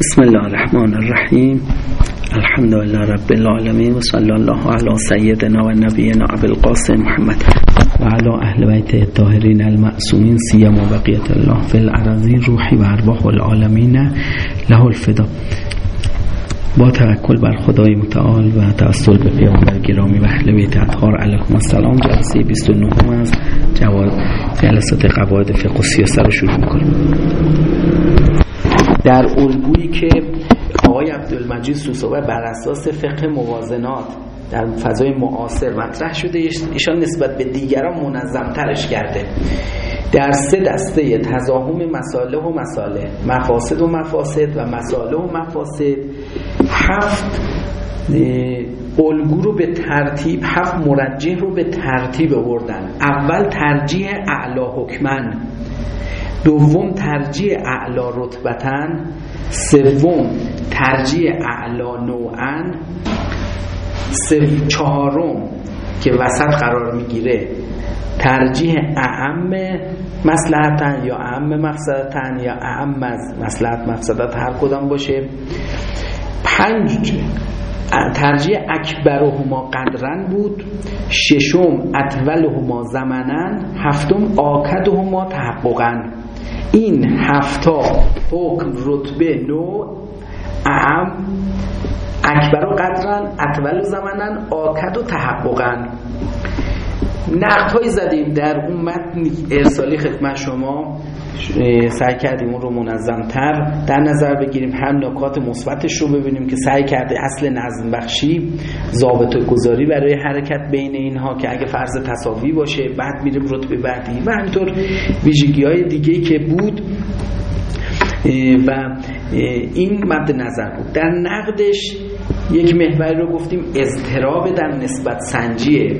بسم الله الرحمن الرحیم. الحمد لله رب العالمین و صلی الله علی سیدنا و نبینا ابو القاسم محمد و علی اهل بیت الطاهرین المعصومین سیما بقیت الله فی الارضین روحی و ارواح العالمین له الفدا. با توکل بر خدای متعال و توسل به پیامبر گرامی و اهل بیت اطهار علیکم السلام. جلسه 29 از جواد جلسات قواعد فقه و سیاست رو شروع می‌کنیم. در الگویی که آقای عبدالمجید سوسوبه بر اساس فقه موازنات در فضای معاصر مطرح شده ایشان نسبت به دیگران منظم ترش کرده. در سه دسته تضاهم مساله و مساله مفاسد و مفاسد و مساله و مفاسد هفت الگو رو به ترتیب هفت مرجح رو به ترتیب آوردن. اول ترجیح اعلا حکمن. دوم ترجیح اعلا رتبتن سوم ترجیح اعلا نوعن چهارم که وسط قرار می‌گیره. ترجیح اعم مسلحتن یا اعم مقصدتن یا اعم مسلحت مقصدت هر کدام باشه. پنج ترجیح اکبرهما قدرن بود. ششم اطولهما زمنن هفتم آکدهما تحققن این هفتا حکم رتبه نو اعم اکبر و قدرن اطول زمنن آکد و تحققن. نقد زدیم در اون متن ارسالی خدمت شما. سعی کردیم اون رو منظمتر در نظر بگیریم هم نکات مثبتش رو ببینیم که سعی کرده اصل نظم بخشی ضابط گذاری برای حرکت بین اینها که اگه فرض تصاوی باشه بعد میریم رتبه بعدی و همینطور ویژگی های دیگه که بود. و این مد نظر بود. در نقدش یک محوری رو گفتیم اضطراب در نسبت سنجیه.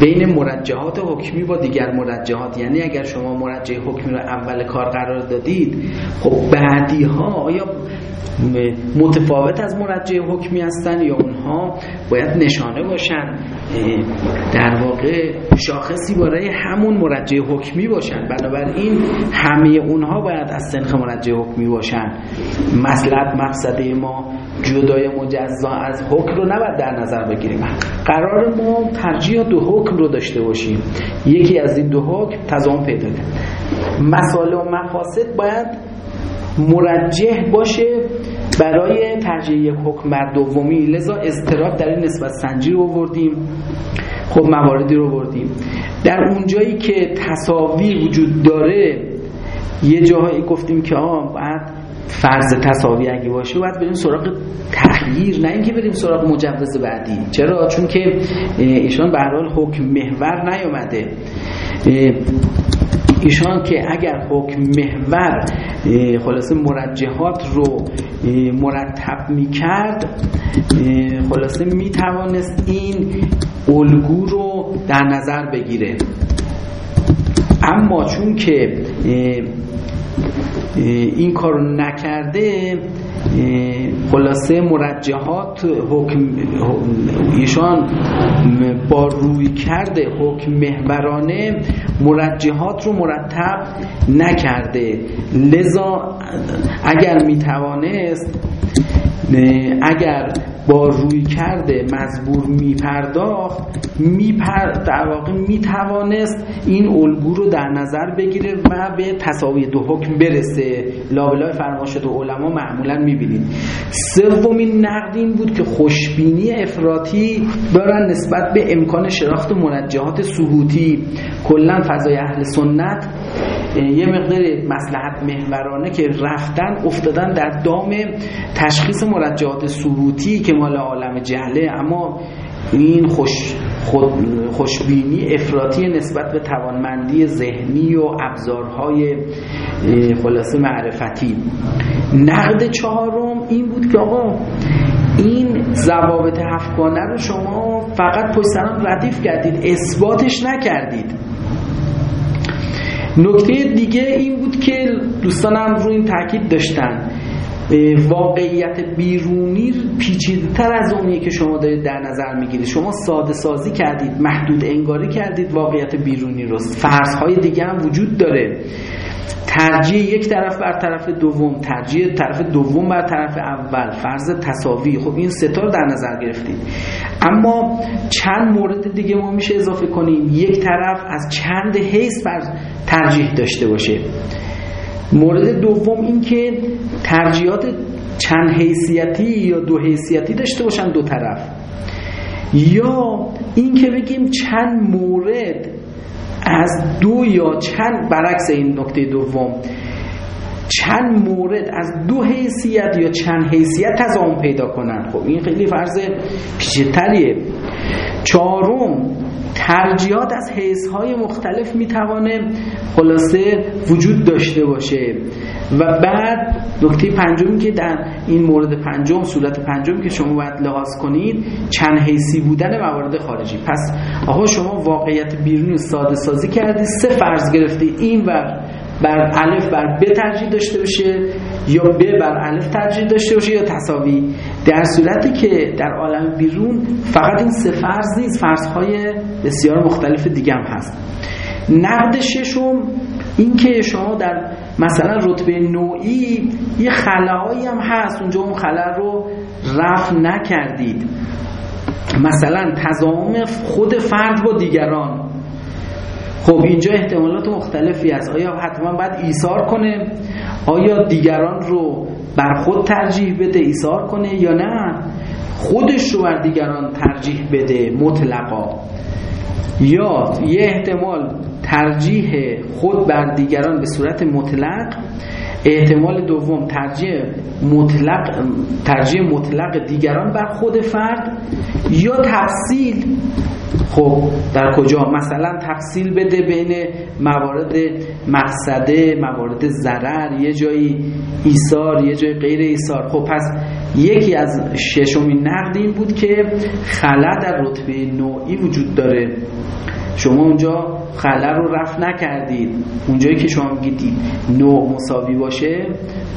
بین مرجحات حکمی با دیگر مرجحات یعنی اگر شما مرجح حکمی رو اول کار قرار دادید خب بعدی ها آیا متفاوت از مرجع حکمی هستن یا اونها باید نشانه باشن. در واقع شاخصی برای همون مرجع حکمی باشن. بنابراین همه اونها باید از سنخ مرجع حکمی باشن. مسلط مقصده ما جدای مجزا از حکم رو نباید در نظر بگیریم. قرار ما ترجیح دو حکم رو داشته باشیم. یکی از این دو حکم تضامن پیدا کرد. مسائل و مفاسد باید مرجح باشه برای ترجیح یک حکم دومی لذا استراب در این نسبت سنجی رو بردیم خب مواردی رو بردیم در اونجایی که تصاوی وجود داره یه جاهایی گفتیم که آه بعد فرض تصاوی اگه باشه باید بریم سراغ تغییر نه اینکه بریم سراغ مجوز بعدی. چرا؟ چون که ایشان به حال حکم محور نیومده. ایشان که اگر حکم محور خلاصه مرجحات رو مرتب می کرد خلاصه می توانست این الگو رو در نظر بگیره. اما چون که این کار نکرده خلاصه مرجحات حکم ایشان با روی کرده حکم محورانه مرجحات رو مرتب نکرده. لذا اگر می‌توانست اگر با روی کرده مزبور میپرداخت میپر در واقع می‌توانست این الگو رو در نظر بگیره و به تساوی دو حکم برسه. لابلای فرماشد و علما معمولا می‌بینید. سومین نقد این بود که خوشبینی افراطی دارن نسبت به امکان شناخت مرجحات سهوتی کلا فضای اهل سنت یه مقدار مسلحت محورانه که رفتن افتادن در دام تشخیص مرجعات سهوتی که مال عالم جهله. اما این خوش خود خوشبینی افراطی نسبت به توانمندی ذهنی و ابزارهای خلاصه معرفتی. نقد چهارم این بود که آقا این ضوابط هفتگانه رو شما فقط پشت ردیف کردید اثباتش نکردید. نکته دیگه این بود که دوستانم رو این تاکید داشتن. واقعیت بیرونی پیچیده‌تر از اونیه که شما دارید در نظر می‌گیرید. شما ساده سازی کردید محدود انگاری کردید واقعیت بیرونی رو. فرض های دیگه هم وجود داره. ترجیح یک طرف بر طرف دوم ترجیح طرف دوم بر طرف اول فرض تساوی خب این ستا در نظر گرفتید. اما چند مورد دیگه ما میشه اضافه کنیم. یک طرف از چند حیث بر ترجیح داشته باشه. مورد دوم این که ترجیحات چند حیثیتی یا دو حیثیتی داشته باشن دو طرف. یا این که بگیم چند مورد از دو یا چند برعکس این نکته دوم چند مورد از دو حیثیت یا چند حیثیت تضامن پیدا کنن؟ خب این خیلی فرض پیچیده‌تریه چهارم ترجیحات از حیث های مختلف می‌توانه خلاصه وجود داشته باشه. و بعد نکته پنجمی که در این مورد پنجم صورت پنجم که شما باید لحاظ کنید چند حیثی بودن موارد خارجی. پس آقا شما واقعیت بیرونی ساده سازی کردی سه فرض گرفتی این بر بر الف بر ب ترجیح داشته باشه یا ب بر الف ترجیح داشته باشه یا تساوی. در صورتی که در عالم بیرون فقط این سه فرض نیست فرضهای بسیار مختلف دیگه هم هست. نقد ششم این که شما در مثلا رتبه نوعی یه خلاهایی هم هست اونجا اون خلا رو رفع نکردید. مثلا تضامن خود فرد با دیگران. خب اینجا احتمالات مختلفی است آیا حتما باید ایثار کنه؟ آیا دیگران رو بر خود ترجیح بده ایثار کنه یا نه؟ خودش رو بر دیگران ترجیح بده مطلقا. یا یه احتمال ترجیح خود بر دیگران به صورت مطلق احتمال دوم ترجیح مطلق ترجیح مطلق دیگران بر خود فرد یا تفصیل. خب در کجا؟ مثلا تفصیل بده بین موارد مقصده موارد ضرر یه جایی ایثار یه جای غیر ایثار. خب پس یکی از ششمین نقد این بود که خلا در رتبه نوعی وجود داره. شما اونجا خلا رو رفت نکردید. اونجایی که شما میگید نوع مساوی باشه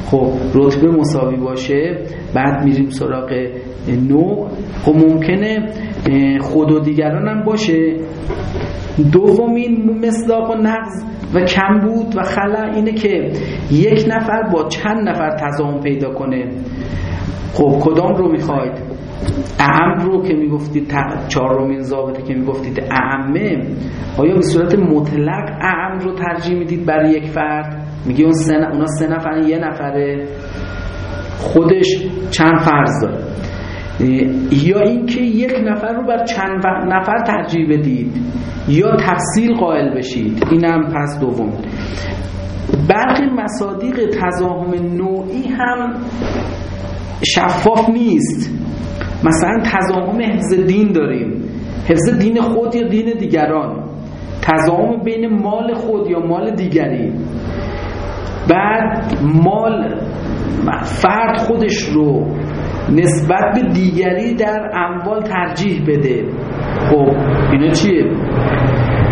خب رتبه مساوی باشه بعد میریم سراغ نوع. خب ممکنه خود و دیگران هم باشه. دومین مصداق و نقض و کم بود و خلا اینه که یک نفر با چند نفر تضامن پیدا کنه. خب کدام رو می‌خواید؟ اهم رو که می‌گفتید چهارمین ضابطه که می‌گفتید اهمه آیا به صورت مطلق اهم رو ترجیح می‌دید برای یک فرد؟ میگی اون سه اونا سه نفر یه نفره. خودش چند فرض داره؟ یا اینکه یک نفر رو بر چند نفر ترجیح بدید یا تفصیل قائل بشید اینم پس دوم. برخی مصادیق تضاهم نوعی هم شفاف نیست. مثلا تضاهم حفظ دین داریم. حفظ دین خود یا دین دیگران؟ تضاهم بین مال خود یا مال دیگری؟ بعد مال فرد خودش رو نسبت به دیگری در اموال ترجیح بده. خب اینا چیه؟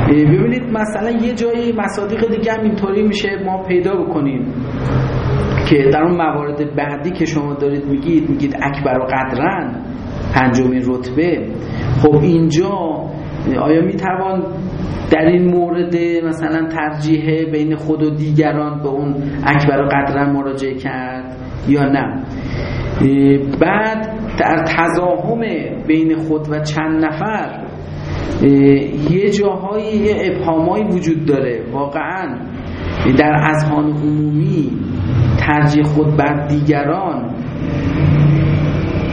ببینید مثلا یه جایی مصادیق دیگه هم اینطوری میشه ما پیدا بکنیم. که در اون موارد بعدی که شما دارید میگید میگید اکبر و قدرن پنجمین رتبه. خب اینجا آیا می‌توان در این مورد مثلا ترجیح بین خود و دیگران به اون اکبر و قدرن مراجعه کرد یا نه؟ بعد در تضاهم بین خود و چند نفر یه جاهایی ابهامایی وجود داره. واقعا در اذهان عمومی ترجیح خود بر دیگران.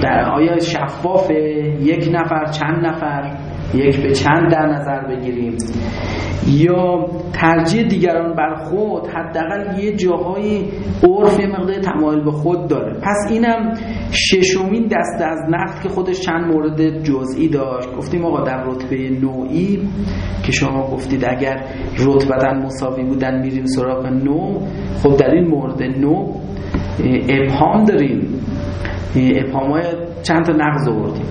در آیا شفاف یک نفر چند نفر یک به چند در نظر بگیریم. یا ترجیح دیگران بر خود حداقل یه جاهای عرف یه مقدار تمایل به خود داره. پس اینم ششمین دسته از نقد که خودش چند مورد جزئی داشت. گفتیم آقا در رتبه نوعی که شما گفتید اگر رتبتا مساوی بودن میریم سراغ نو خب در این مورد نو ابهام داریم. ابهام های چند تا نقض آوردیم.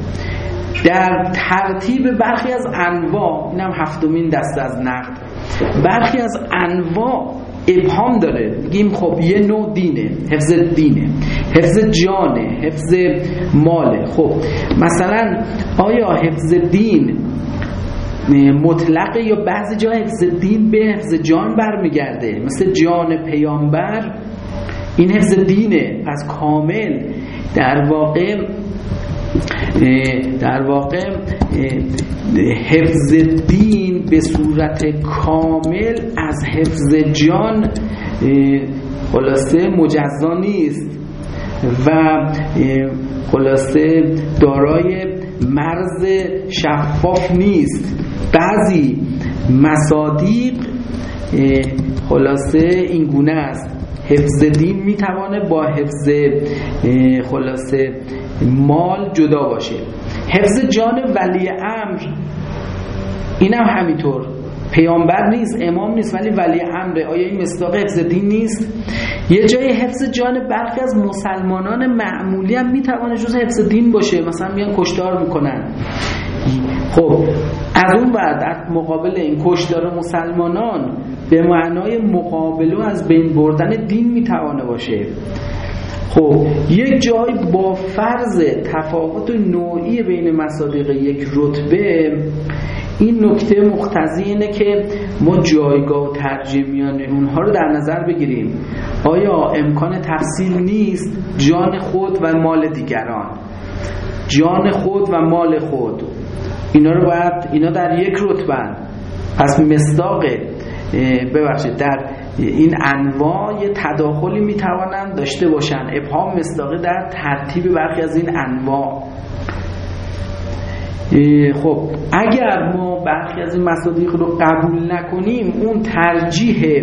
در ترتیب برخی از انواع اینم هفتمین دسته از نقد. برخی از انواع ابهام داره. میگیم خب یه نوع دینه حفظ دینه حفظ جانه حفظ ماله. خب مثلا آیا حفظ دین مطلق یا بعضی جا حفظ دین به حفظ جان برمیگرده؟ مثل جان پیامبر این حفظ دینه. پس کامل در واقع در واقع حفظ دین به صورت کامل از حفظ جان خلاصه مجزا نیست و خلاصه دارای مرز شفاف نیست. بعضی مصادیق خلاصه این گونه است. حفظ دین می‌توانه با حفظ خلاصه مال جدا باشه. حفظ جان ولی امر اینم همینطور. پیامبر نیست امام نیست ولی ولی امره. آیا این مصداق حفظ دین نیست؟ یه جای حفظ جان برخی از مسلمانان معمولی هم می‌توانه جز حفظ دین باشه. مثلا میان کشتار می‌کنن. خب از اون بعد مقابل این کشتار مسلمانان به معنای مقابله از بین بردن دین می‌توانه باشه. خب یک جای با فرض تفاوت نوعی بین مصادیق یک رتبه این نکته مختزی اینه که ما جایگاه و ترجیمیان اونها رو در نظر بگیریم. آیا امکان تفصیل نیست جان خود و مال دیگران؟ جان خود و مال خود. اینا رو باید اینا در یک رتبه پس مصداق ببخشید در این انواع یه تداخلی می‌توانند داشته باشن ابهام مصداقی در ترتیب برخی از این انواع. خب اگر ما برخی از این مصادیق رو قبول نکنیم اون ترجیح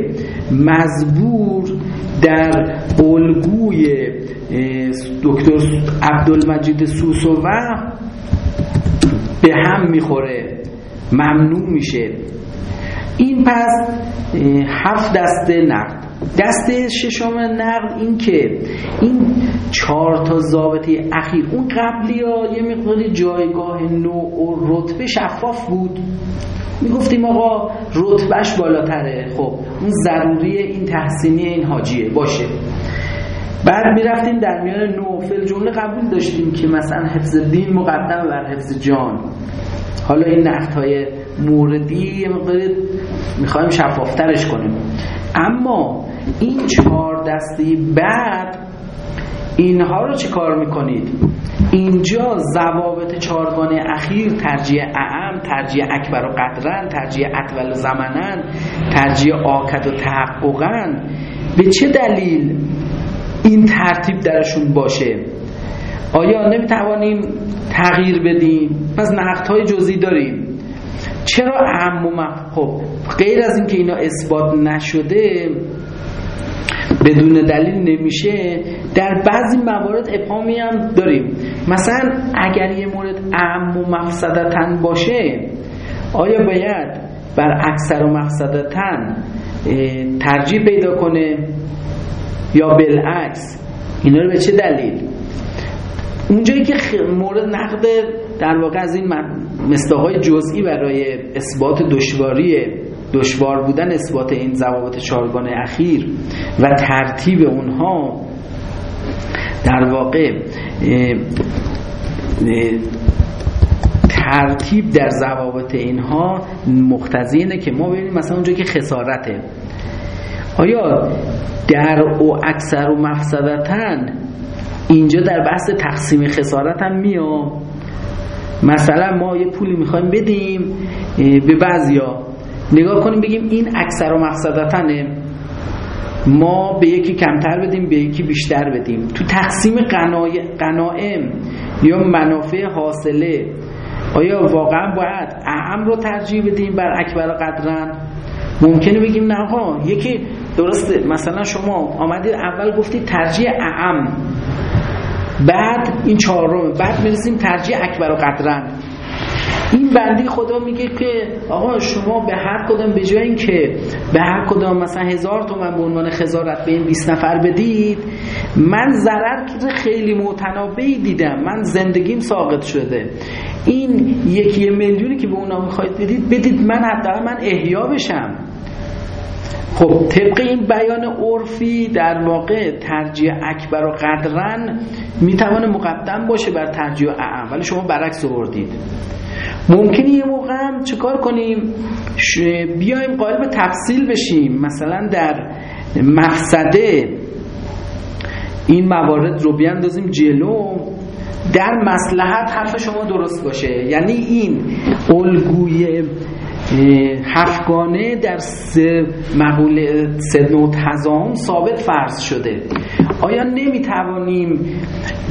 مزبور در الگوی دکتر عبدالمجید سوسوه به هم می‌خوره. ممنوع میشه. این پس هفت دسته نقد. دسته ششم نقد این که این چهار تا ضابطه اخیر اون قبلی ها یه مقداری جایگاه نوع و رتبه شفاف بود. می‌گفتیم آقا رتبهش بالاتره. خب اون ضروری این تحسینی این حاجیه. باشه. بعد می‌رفتیم در میان نوفل جمله قبول داشتیم که مثلا حفظ دین مقدم بر حفظ جان. حالا این نقد های موردی مقدار می‌خوایم شفافترش کنیم. اما این چهار دستی بعد اینها رو چه کار می‌کنید؟ اینجا ضوابط چهارگانه اخیر ترجیح اعم ترجیح اکبر و قدرن ترجیح اطول و زمنن ترجیح آکد و تحققن. به چه دلیل این ترتیب درشون باشه؟ آیا نمی‌توانیم تغییر بدیم؟ پس های جزئی داریم. چرا و خب غیر از اینکه اینا اثبات نشده بدون دلیل نمیشه در بعضی موارد ابهامی هم داریم. مثلا اگر یه مورد اهم و مفسدتن باشه آیا باید بر اکثر و مفسدتن ترجیح پیدا کنه؟ یا بالعکس اینا رو به چه دلیل؟ اونجایی که مورد نقد در واقع از این مصداقای جزئی برای اثبات دشواری دشوار بودن اثبات این ضوابط چارگان اخیر و ترتیب اونها در واقع ترتیب در ضوابط اینها مقتضی اینه که ما ببینیم مثلا اونجا که خسارته. آیا در او اکثر و مفسدتن اینجا در بحث تقسیم خسارت هم میام مثلا ما یه پولی می‌خوایم بدیم به بعضیا. نگاه کنیم بگیم این اکثر و مقصدتنه. ما به یکی کمتر بدیم به یکی بیشتر بدیم. تو تقسیم قنائم یا منافع حاصله آیا واقعا باید اهم رو ترجیح بدیم بر اکبر قدرن؟ ممکنه بگیم نه ها یکی درسته. مثلا شما آمدید اول گفتید ترجیح اهم بعد این چهارم بعد می‌رسیم ترجیح اکبر و قدرن این بندی خدا میگه که آقا شما به هر کدام به جای که به هر کدام مثلا هزار تومن به عنوان خزارت به این 20 نفر بدید من ضرر خیلی متنابعی دیدم. من زندگیم ساقط شده. این یکی میلیونی که به اونا می‌خواید بدید بدید من حداقل من احیا بشم. خب طبق این بیان عرفی در واقع ترجیح اکبر و قدرن می‌توانه مقدم باشه بر ترجیح اعم. ولی شما برعکس آوردید. ممکنه یه موقع هم چیکار کنیم؟ بیایم قالب تفصیل بشیم. مثلا در مقصده این موارد رو بیاندازیم جلو. در مسلحت حرف شما درست باشه. یعنی این الگوی هفگانه در سه مقوله سه تضام ثابت فرض شده. آیا نمی‌توانیم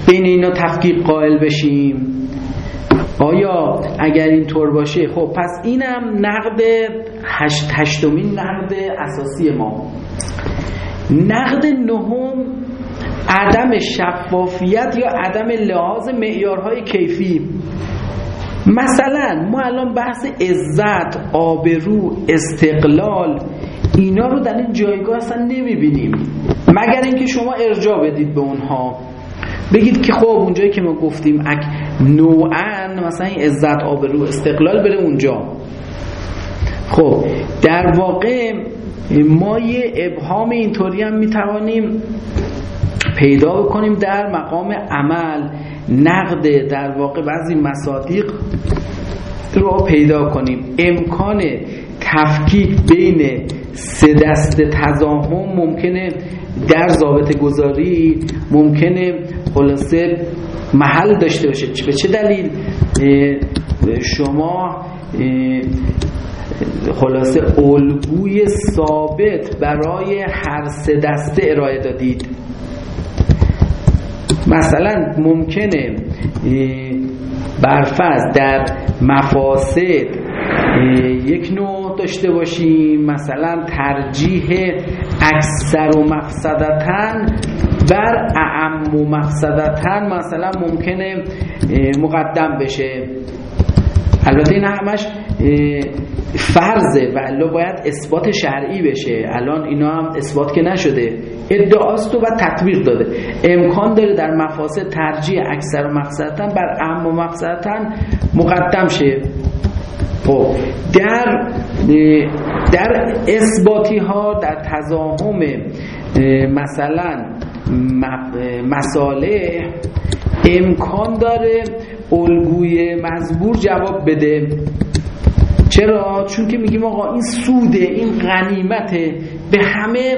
بین اینا تفکیق قائل بشیم؟ آیا اگر اینطور باشه خب پس اینم نقد هشت هشتمین نقد اساسی ما. نقد نهم عدم شفافیت یا عدم لحاظ معیارهای کیفی. مثلا ما الان بحث عزت آبرو استقلال اینا رو در این جایگاه اصلا نمی‌بینیم. مگر اینکه شما ارجاع بدید به اونها. بگید که خب اونجایی که ما گفتیم اک نوعا مثلا این عزت آبرو استقلال بره اونجا. خب در واقع ما یه ابهام اینطوری هم می‌توانیم پیدا بکنیم در مقام عمل. نقد در واقع بعضی مصادیق رو پیدا کنیم. امکان تفکیک بین سه دست تزاهم ممکنه در ضابط گذاری ممکنه خلاصه محل داشته باشه. به چه دلیل؟ شما خلاصه الگوی ثابت برای هر سه دسته ارائه دادید. مثلا ممکنه برفض در مفاسد یک نوع داشته باشیم مثلا ترجیح اکثر و مقصدتن بر اعم و مقصدتن مثلا ممکنه مقدم بشه. البته این همش فرضه و باید اثبات شرعی بشه. الان اینا هم اثبات که نشده. ادعاست و تطبیق داده. امکان داره در مفاسد ترجیح اکثر و مقصدتن بر اهم و مقصدتن مقدم شه. خب در در اثباتی ها در تضاهم مثلا مساله امکان داره الگوی مزبور جواب بده. چرا؟ چون که میگیم آقا این سوده این غنیمته به همه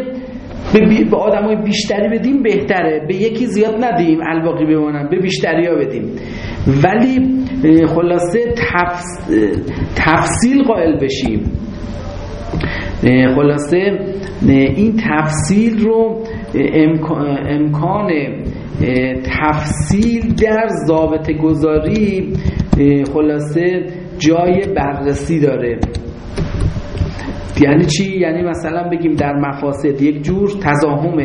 به, به آدم های بیشتری بدیم بهتره. به یکی زیاد ندیم الباقی بمانن به بیشتری ها بدیم. ولی خلاصه تفصیل قائل بشیم. خلاصه این تفصیل رو امکان تفصیل در ضابط گذاری خلاصه جای بررسی داره. یعنی چی؟ یعنی مثلا بگیم در مفاسد یک جور تضاهم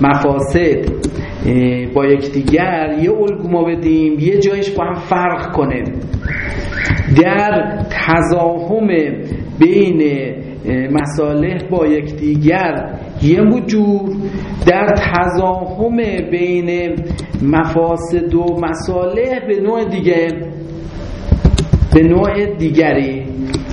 مفاسد با یکدیگر یه الگو ما بدیم یه جایش با هم فرق کنه. در تضاهم بین مساله با یکدیگر یه وجور در تضاهم بین مفاسد و مساله به نوع دیگه به نوع دیگری.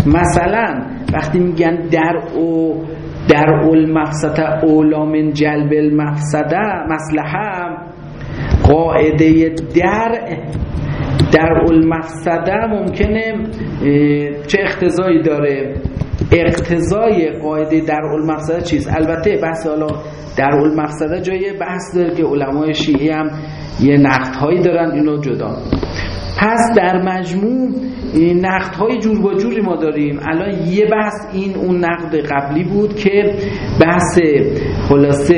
مثلا وقتی میگن در او در اول مقصد اولا من جلب المفسده مسلحه قاعده در در اول مفسده ممکنه چه اختزایی داره؟ اقتضای قاعده در اول مفسده چیست؟ البته بحث حالا در اول مفسده جای بحث داره که علمای شیعی هم یه نقد هایی دارن اینو جدا. پس در مجموع نقد های جور با جوری ما داریم. الان یه بحث این اون نقد قبلی بود که بحث خلاصه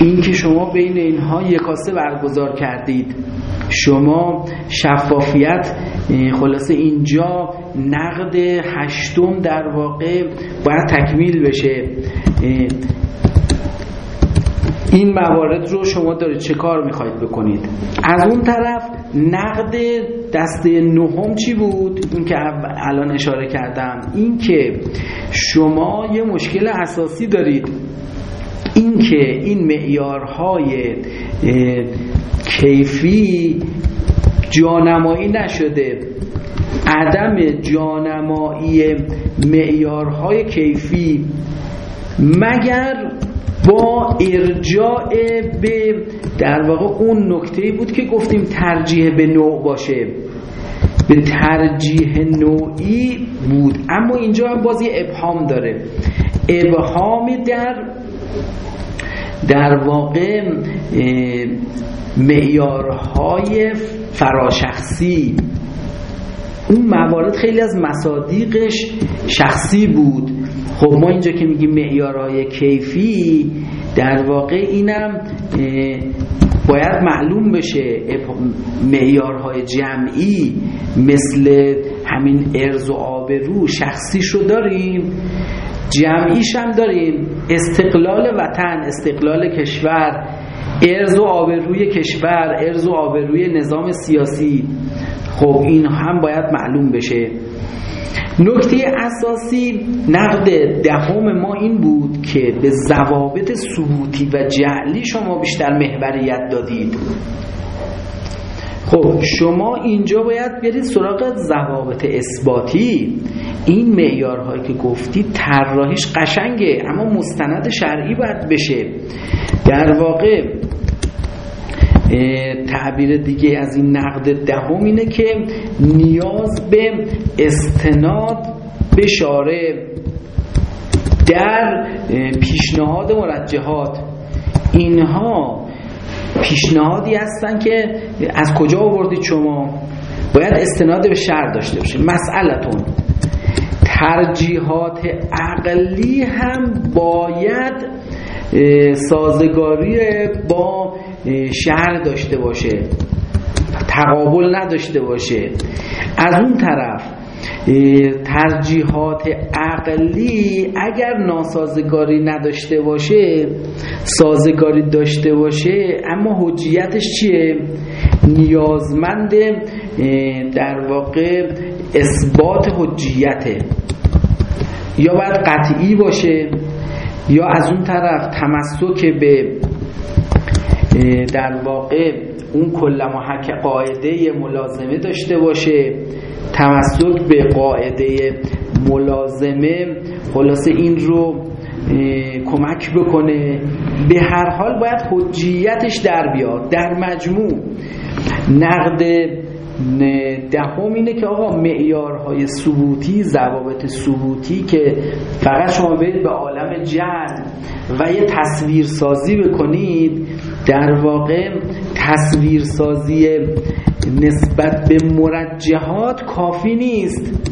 این که شما بین اینها یکاسه برگزار کردید. شما شفافیت خلاصه اینجا نقد هشتم در واقع باید تکمیل بشه. این موارد رو شما دارید چه کار می‌خواید بکنید؟ از اون طرف نقد دسته نهم چی بود؟ این که الان اشاره کردم. این که شما یه مشکل اساسی دارید. این که این معیارهای کیفی جانمایی نشده. عدم جانمایی معیارهای کیفی مگر با ارجاع به در واقع اون نکته بود که گفتیم ترجیح به نوع باشه. به ترجیح نوعی بود. اما اینجا هم بازی ابهام داره. ابهام در در واقع معیارهای فراشخصی. اون موارد خیلی از مصادیقش شخصی بود. خب ما اینجا که میگیم معیارهای کیفی در واقع اینم باید معلوم بشه معیارهای جمعی مثل همین ارز و آبرو شخصیش رو داریم جمعیش هم داریم. استقلال وطن استقلال کشور ارز و آبروی کشور ارز و آبروی نظام سیاسی. خب این هم باید معلوم بشه. نکته اساسی نقد دهم ما این بود که به ضوابط ثبوتی و جعلی شما بیشتر محوریت دادید. خب شما اینجا باید برید سراغ ضوابط اثباتی. این معیارهایی که گفتی طراحیش قشنگه اما مستند شرعی باید بشه. در واقع تعبیر دیگه از این نقد دهم اینه که نیاز به استناد به شاره در پیشنهاد مرجحات اینها پیشنهادی هستن که از کجا آوردید شما؟ باید استناد به شر داشته باشه. مسئلتون ترجیحات عقلی هم باید سازگاری با شهر داشته باشه تقابل نداشته باشه. از اون طرف ترجیحات عقلی اگر ناسازگاری نداشته باشه سازگاری داشته باشه اما حجیتش چیه؟ نیازمند در واقع اثبات حجیته. یا باید قطعی باشه یا از اون طرف تمسک به در واقع اون کل محک قاعده ملازمه داشته باشه تمسک به قاعده ملازمه خلاصه این رو کمک بکنه. به هر حال باید حجیتش در بیاد. در مجموع نقد دهم اینه که آقا معیارهای ثبوتی ضوابط ثبوتی که فقط شما برید به عالم جهل و یه تصویر سازی بکنید در واقع تصویر سازی نسبت به مرجحات کافی نیست.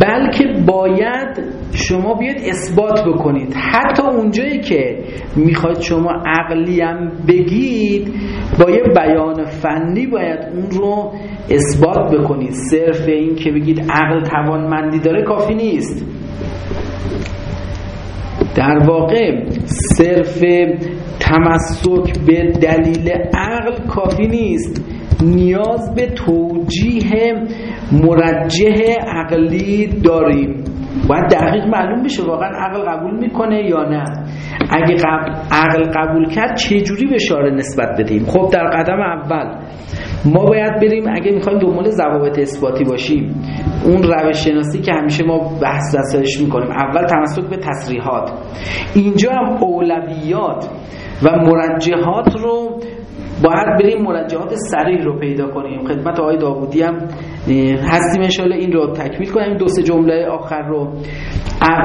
بلکه باید شما بیاید اثبات بکنید. حتی اونجایی که می‌خواید شما عقلی هم بگید با یه بیان فنی باید اون رو اثبات بکنید. صرف این که بگید عقل توانمندی داره کافی نیست. در واقع صرف تمسک به دلیل عقل کافی نیست. نیاز به توجیه مرجح عقلی داریم. باید دقیق معلوم بشه واقعا عقل قبول می‌کنه یا نه. اگه عقل قبول کرد چه جوری به شاره نسبت بدیم؟ خب در قدم اول ما باید بریم اگه می‌خوایم دنبال ضوابط اثباتی باشیم. اون روش شناسی که همیشه ما بحث دستش می‌کنیم. اول تمسک به تصریحات. اینجا هم اولویات. و مرجحات رو باید بریم مرجعات سریع رو پیدا کنیم. خدمت آقای داوودی هم هستیم انشالله این رو تکمیل کنیم. دو سه جمله آخر رو.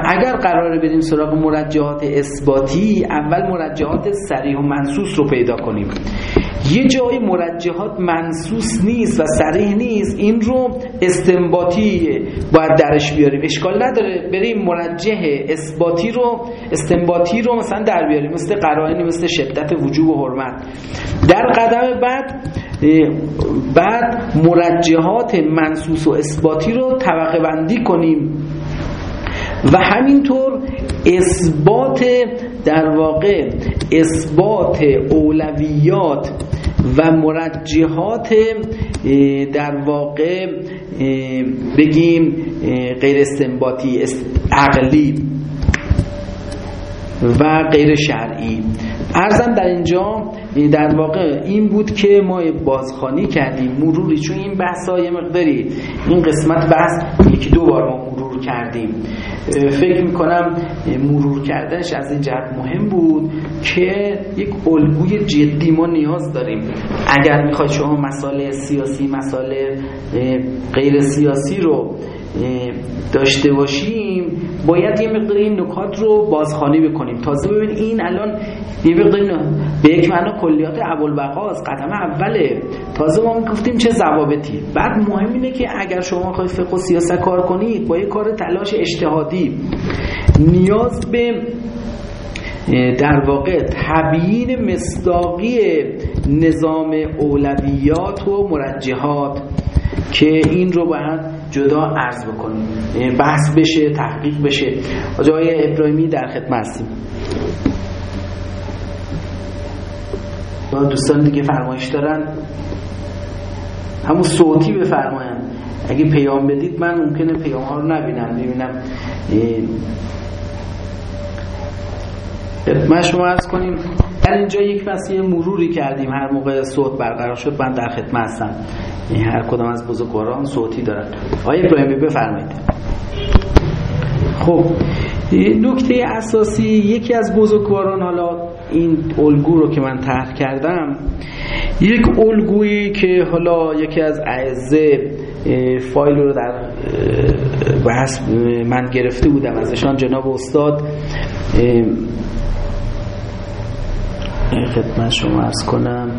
اگر قراره بریم سراغ مرجعات اثباتی اول مرجعات سریع و منصوص رو پیدا کنیم. یه جای مرجحات منصوص نیست و سریح نیست. این رو استنباطی باید درش بیاریم. اشکال نداره. بریم مرجح اثباتی رو استنباطی رو مثلا در بیاریم. مثل قرائنی مثل شدت وجوب و حرمت. در قدم بعد بعد مرجحات منصوص و اثباتی رو طبقه بندی کنیم. و همینطور اثبات در واقع اثبات اولویات و مرجحات در واقع بگیم غیر استنباطی عقلی و غیر شرعی. ارزم در اینجا در واقع این بود که ما بازخانی کردیم مروری چون این بحث های مقداری این قسمت بحث یکی دو بار ما مرور کردیم. فکر می‌کنم مرور کردنش از این جهت مهم بود که یک الگوی جدی ما نیاز داریم. اگر می‌خواید شما مسائل سیاسی مسائل غیر سیاسی رو داشته باشیم باید یه مقدار این نکات رو بازخوانی بکنیم. تازه ببین این الان یه مقدار به یک معنا کلیات ابوالبقاس قدم اوله. تازه ما گفتیم چه ضوابطی بعد مهم اینه که اگر شما خواهید فقه و سیاست کار کنید با یه کار تلاش اجتهادی. نیاز به در واقع تبیین مصداقی نظام اولویات و مرجحات که این رو باید جدا عرض بکنیم. بحث بشه تحقیق بشه. آجای ابراهیمی در خدمت هستیم. دوستان دیگه فرمایش دارن. همون صوتی بفرماین اگه پیام بدید من ممکنه پیام ها رو نبینم. ببینم. خدمت شما از کنیم. در اینجا یک مسیح مروری کردیم. هر موقع صوت برقرار شد من در خدمت هستم. هر کدام از بزرگواران صوتی دارن. آقای ابراهیمی بفرمایید. خب نکته اساسی یکی از بزرگواران حالا این الگو رو که من طرح کردم یک الگویی که حالا یکی از اعزه فایل رو در بحث من گرفته بودم ازشان جناب استاد خدمت شما ارز کنم.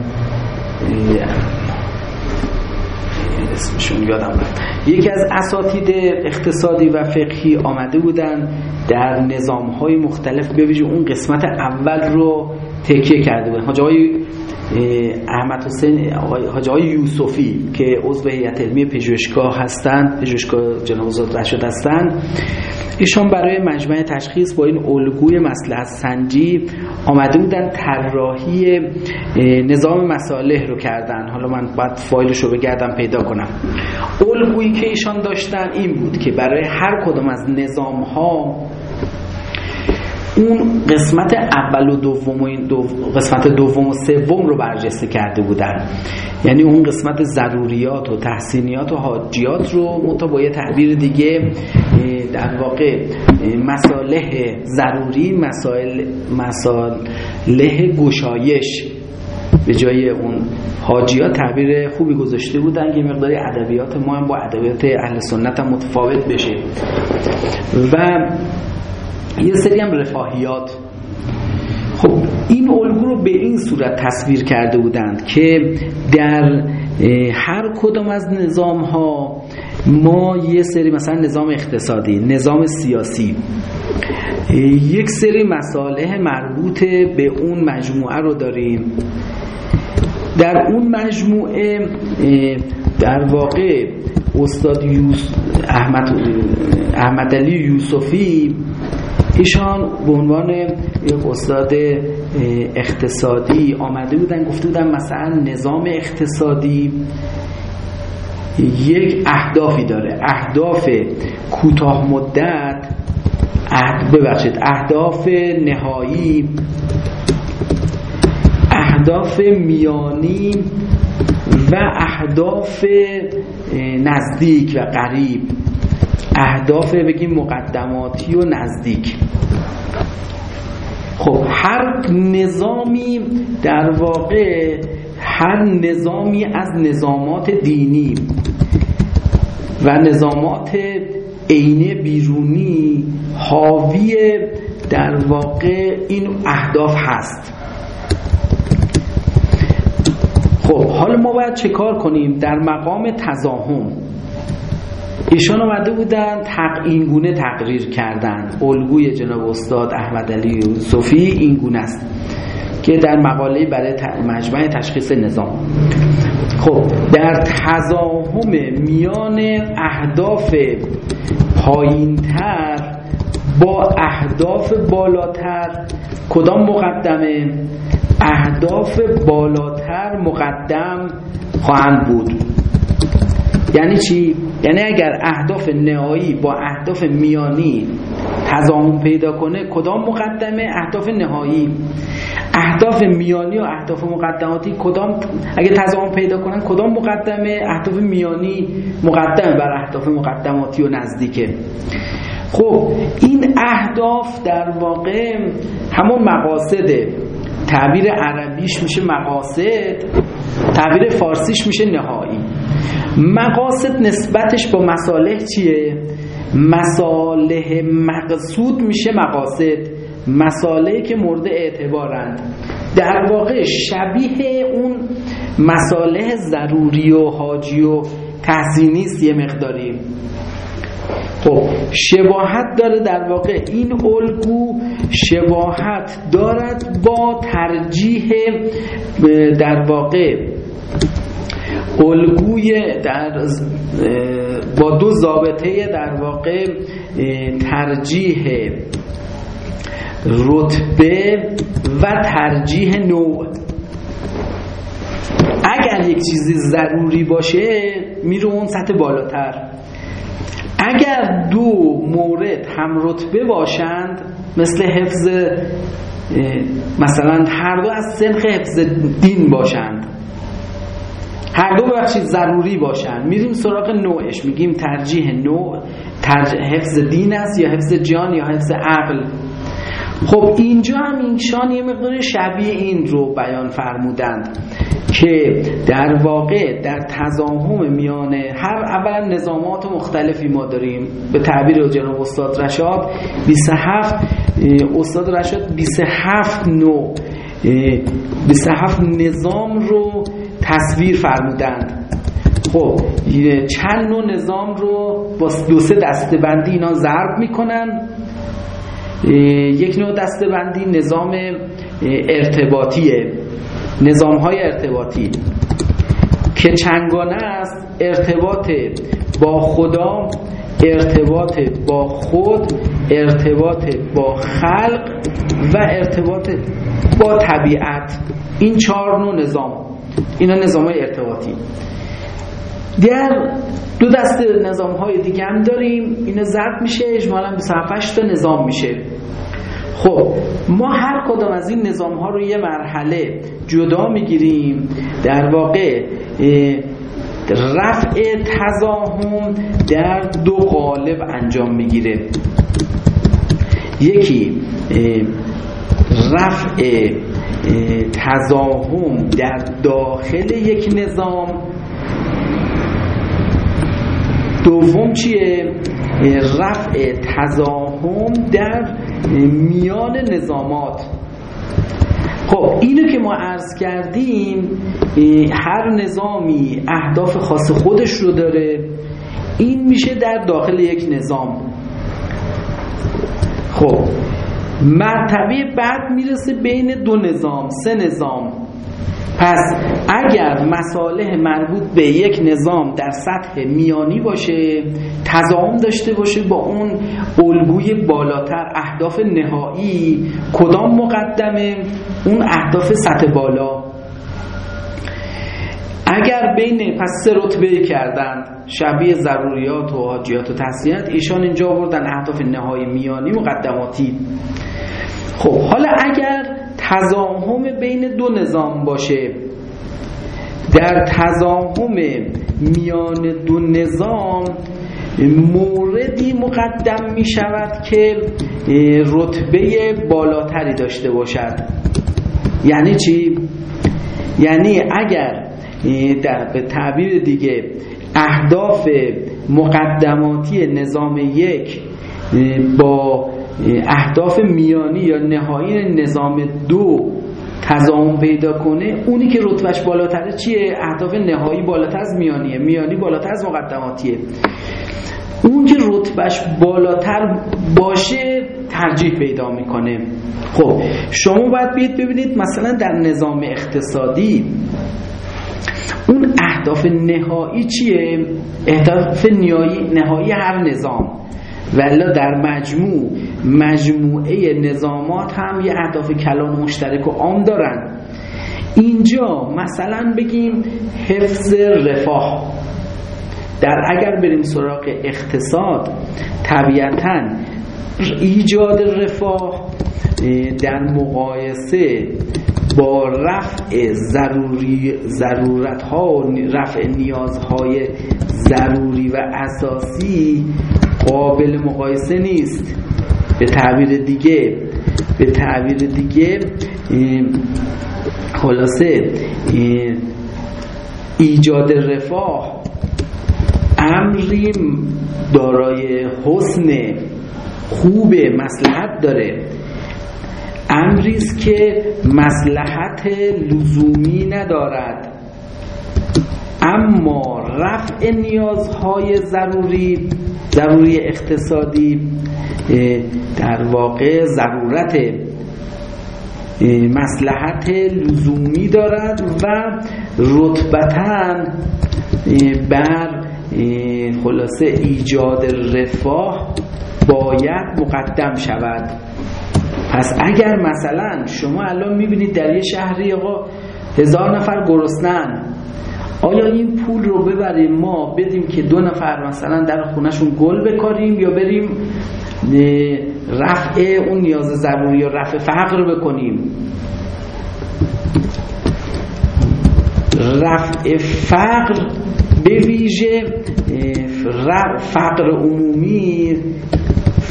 اسمشون یادم رفت. یکی از اساتید اقتصادی و فقهی آمده بودن در نظام های مختلف ببینید اون قسمت اول رو تکیه کرده بودن حاجه های احمد حسین حاجه های یوسفی که عضو هیئت علمی پژوهشگاه هستند پژوهشگاه جناب آزاد رشد هستند ایشان برای مجمع تشخیص با این الگوی مسئله سنجی آمده بودن طراحی نظام مصالح رو کردن حالا من باید فایلش رو بگردم پیدا کنم. الگویی که ایشان داشتن این بود که برای هر کدام از نظام ها اون قسمت اول و دوم و این دو قسمت دوم و سوم رو برجسته کرده بودن. یعنی اون قسمت ضروریات و تحسینیات و حاجیات رو متا با یه تعبیر دیگه در واقع مساله ضروری مسائل مساله گشایش به جای اون حاجیات تعبیر خوبی گذاشته بودن که مقداری ادبیات ما هم با ادبیات اهل سنت هم متفاوت بشه. و یه سری هم رفاهیات. خب این الگو رو به این صورت تصویر کرده بودند که در هر کدام از نظام ها ما یه سری مثلا نظام اقتصادی نظام سیاسی یک سری مساله مربوط به اون مجموعه رو داریم. در اون مجموعه در واقع استاد احمد, احمد علی یوسفی ایشان به عنوان یک استاد اقتصادی آمده بودن گفته بودن مثلا نظام اقتصادی یک اهدافی داره. اهداف کوتاه مدت ببخشید اهداف نهایی اهداف میانی و اهداف نزدیک و قریب. اهداف بگیم مقدماتی و نزدیک. خب هر نظامی در واقع هر نظامی از نظامات دینی و نظامات عینه بیرونی حاوی در واقع این اهداف هست. خب حالا ما باید چه کار کنیم؟ در مقام تزاهم. ایشان آمده بودن تق این گونه تقریر کردن. الگوی جناب استاد احمد علی یوسفی این گونه است که در مقاله برای مجمع تشخیص نظام. خب در تزاهم میان اهداف پایینتر با اهداف بالاتر کدام مقدمه؟ اهداف بالاتر مقدم خواهند بود. یعنی چی؟ یعنی اگر اهداف نهایی با اهداف میانی تضامن پیدا کنه کدام مقدمه؟ اهداف نهایی. اهداف میانی و اهداف مقدماتی کدام؟ اگه تضامن پیدا کنن کدام مقدمه؟ اهداف میانی مقدمه بر اهداف مقدماتی و نزدیکه. خب این اهداف در واقع همون مقاصده تعبیر عربیش میشه مقاصد تعبیر فارسیش میشه نهایی. مقاصد نسبتش با مصالح چیه؟ مصالح مقصود میشه مقاصد. مساله که مورد اعتبارند. در واقع شبیه اون مساله ضروری و حاجی و تحسینی یه مقداری. خب شباهت داره در واقع. این الگو شباهت دارد با ترجیح در واقع الگوی در با دو ضابطه در واقع ترجیح رتبه و ترجیح نوع. اگر یک چیزی ضروری باشه میره اون سطح بالاتر. اگر دو مورد هم رتبه باشند مثل حفظ مثلا هر دو از سنخ حفظ دین باشند. هر دو بخشید ضروری باشند میریم سراغ نوعش. میگیم ترجیح نوع ترجیح حفظ دین است یا حفظ جان یا حفظ عقل؟ خب اینجا هم اینشان یه مقدار شبیه این رو بیان فرمودند که در واقع در تضاهم میان هر اولا نظامات مختلفی ما داریم. به تعبیر جناب استاد رشاد 27 استاد رشاد 27 نوع 27 نظام رو تصویر فرمودند. خب چند نوع نظام رو با دو سه دسته بندی اینا ضرب می‌کنن. یک نوع دسته بندی نظام ارتباطیه. نظام های ارتباطی. که چنگانه است ارتباط با خدا ارتباط با خود ارتباط با خلق و ارتباط با طبیعت. این چهار نوع نظام. اینا نظام های ارتباطی. در دو دسته نظام های دیگه هم داریم. اینا ضرب میشه اجمالا 27 تا نظام میشه. خب ما هر کدام از این نظام ها رو یه مرحله جدا می‌گیریم. در واقع رفع تزاهم در دو قالب انجام می‌گیره. یکی رفع تزاهم در داخل یک نظام. دوم چیه؟ رفع تزاهم در میان نظامات. خب اینو که ما عرض کردیم هر نظامی اهداف خاص خودش رو داره این میشه در داخل یک نظام. خب مرتبه بعد می‌رسه بین دو نظام سه نظام. پس اگر مصالح مربوط به یک نظام در سطح میانی باشه تضاهم داشته باشه با اون الگوی بالاتر اهداف نهایی کدام مقدمه؟ اون اهداف سطح بالا. اگر بین پس سه رتبه کردن شبیه ضروریات و حاجیات و تحصیلات ایشان اینجا بردن اهداف نهایی میانی مقدماتی خب حالا اگر تزاهم بین دو نظام باشه در تزاهم میان دو نظام موردی مقدم می شود که رتبه بالاتری داشته باشد یعنی چی؟ یعنی اگر در به تعبیر دیگه اهداف مقدماتی نظام یک با اهداف میانی یا نهایی نظام دو تضامن پیدا کنه اونی که رتبهش بالاتره چیه؟ اهداف نهایی بالاتر از میانیه میانی بالاتر از مقدماتیه. اون که رتبهش بالاتر باشه ترجیح پیدا می‌کنه. خب شما باید بیید ببینید مثلا در نظام اقتصادی اون اهداف نهایی چیه؟ اهداف نهایی هر نظام. ولی در مجموع مجموعه نظامات هم یه اهداف کلان مشترک و عام دارن. اینجا مثلا بگیم حفظ رفاه. در اگر بریم سراغ اقتصاد طبیعتا ایجاد رفاه در مقایسه با رفع ضروری ضرورت ها و رفع نیازهای ضروری و اساسی قابل مقایسه نیست. به تعبیر دیگه به تعبیر دیگه خلاصه ایجاد رفاه امری دارای حسن خوب مسلحت داره. امری است که مسلحت لزومی ندارد. اما رفع نیازهای ضروری ضروری اقتصادی در واقع ضرورت مسلحت لزومی دارد و رتبتا بر خلاصه ایجاد رفاه باید مقدم شود. پس اگر مثلا شما الان می‌بینید در یه شهری آقا هزار نفر گرسنن آیا این پول رو ببریم ما بدیم که دو نفر مثلا در خونهشون گل بکاریم یا بریم رفع اون نیاز ضروری یا رفع فقر بکنیم؟ رفع فقر به ویژه فقر عمومی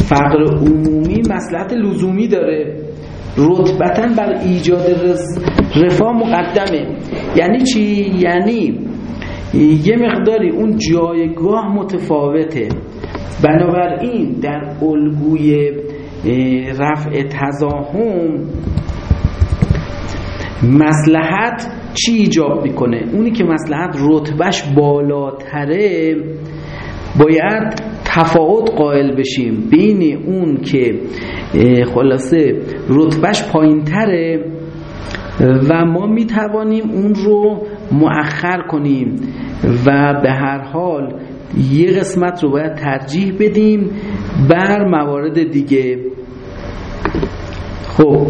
فقر عمومی مسلحت لزومی داره. رتبتا بر ایجاد رفاه مقدمه. یعنی چی؟ یعنی یه مقداری اون جایگاه متفاوته. بنابراین در الگوی رفع تزاهم مسلحت چی ایجاب می‌کنه؟ اونی که مسلحت رتبهش بالاتره باید تفاوت قائل بشیم. بین اون که خلاصه رتبهش پایین تره و ما می توانیم اون رو مؤخر کنیم و به هر حال یه قسمت رو باید ترجیح بدیم بر موارد دیگه. خب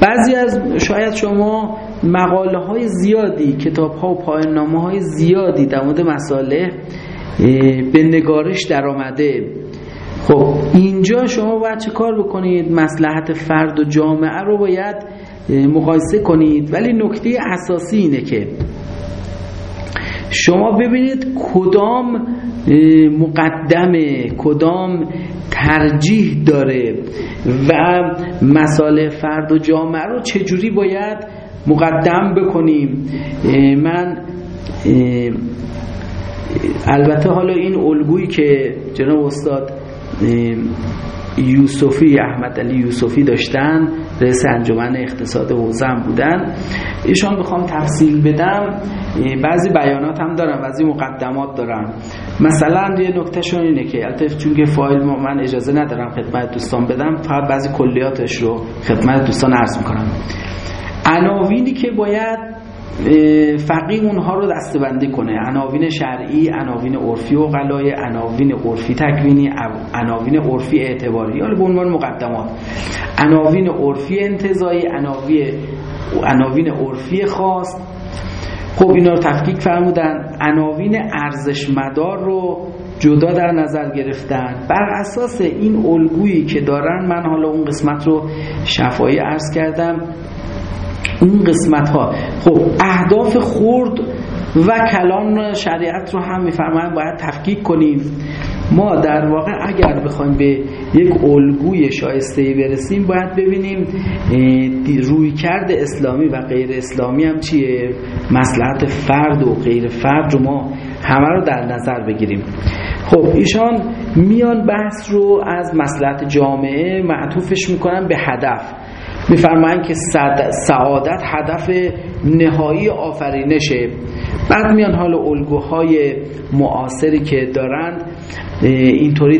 بعضی از شاید شما مقاله های زیادی کتاب ها و پایان های زیادی در مورد مساله به نگارش در آمده خب اینجا شما باید چه کار بکنید؟ مسلحت فرد و جامعه رو باید مقایسه کنید. ولی نکته اساسی اینه که شما ببینید کدام مقدمه کدام ترجیح داره و مسائل فرد و جامعه رو چجوری باید مقدم بکنیم. من البته حالا این الگویی که جناب استاد یوسفی احمد علی یوسفی داشتن رئیس انجمن اقتصاد حوزم بودن. ایشان بخوام تفصیل بدم. بعضی بیانات هم دارم بعضی مقدمات دارم. مثلا یه نکتهشون اینه که البته چون که فایل من اجازه ندارم خدمت دوستان بدم فقط بعضی کلیاتش رو خدمت دوستان عرض می‌کنم. عناوینی که باید فقیه اونها رو دستبندی کنه. عناوین شرعی عناوین عرفی و قلای عناوین عرفی تکوینی عناوین عرفی اعتباری. یا به عنوان مقدمات. عناوین عرفی انتظایی عناوین عرفی خاص. خب اینا رو تفکیک فرمودن. عناوین ارزش مدار رو جدا در نظر گرفتن. بر اساس این الگویی که دارن من حالا اون قسمت رو شفایی عرض کردم. اون قسمت ها خب اهداف خورد و کلان شریعت رو هم میفرمایم باید تفکیک کنیم. ما در واقع اگر بخوایم به یک الگوی شایسته برسیم باید ببینیم روی کرد اسلامی و غیر اسلامی هم چیه؟ مسلحت فرد و غیر فرد رو ما همه رو در نظر بگیریم. خب ایشان میان بحث رو از مسلحت جامعه معطوفش می‌کنن به هدف. میفرمایند که سعادت هدف نهایی آفرینشه بعد میان حال الگوهای معاصری که دارند اینطوری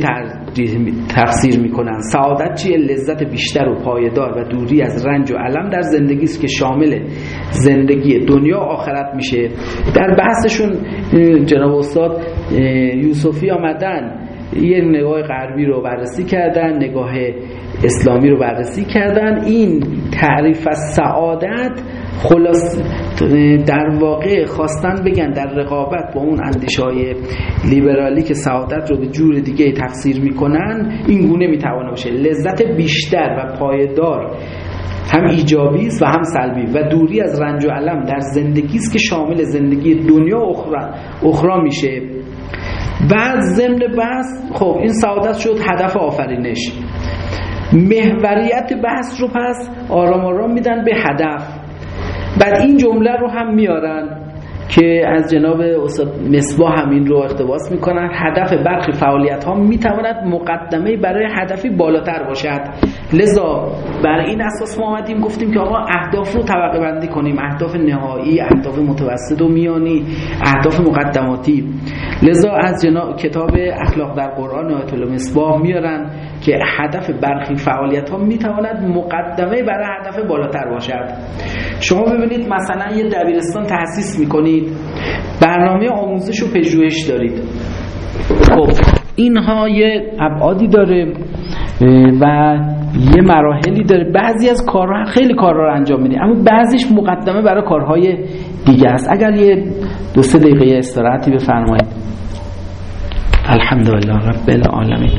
تفسیر می‌کنن سعادت چیه؟ لذت بیشتر و پایدار و دوری از رنج و علم در زندگی است که شامل زندگی دنیا و آخرت میشه. در بحثشون جناب استاد یوسفی آمدن. یه نگاه غربی رو بررسی کردن نگاه اسلامی رو بررسی کردن. این تعریف از سعادت خلاص در واقع خواستن بگن در رقابت با اون اندیشه های لیبرالی که سعادت رو به جور دیگه تفسیر می‌کنن این گونه می‌توانه باشه. لذت بیشتر و پایدار هم ایجابی و هم سلبی و دوری از رنج و علم در زندگی است که شامل زندگی دنیا و اخرى, اخرى میشه. بعد ضمن بحث خب این سعادت شد هدف آفرینش. محوریت بحث رو پس آرام آرام میدن به هدف. بعد این جمله رو هم میارن. که از جناب مصباح همین رو اقتباس می‌کنن. هدف برخی فعالیت ها می‌تواند مقدمه برای هدفی بالاتر باشد. لذا بر این اساس ما آمدیم گفتیم که آقا اهداف رو طبقه بندی کنیم. اهداف نهایی اهداف متوسط و میانی اهداف مقدماتی. لذا از جناب کتاب اخلاق در قرآن آیت الله مصباح میارن. که هدف برخی فعالیت ها می‌تواند مقدمه برای هدف بالاتر باشد. شما ببینید مثلا یه دبیرستان تأسیس می‌کنید. برنامه آموزش و پژوهش دارید. خب اینها یه ابعادی داره و یه مراحلی داره. بعضی از کارها خیلی کارها رو انجام میده اما بعضیش مقدمه برای کارهای دیگه است. اگر یه دو سه دقیقه استراحتی بفرمایید. الحمدلله رب العالمین.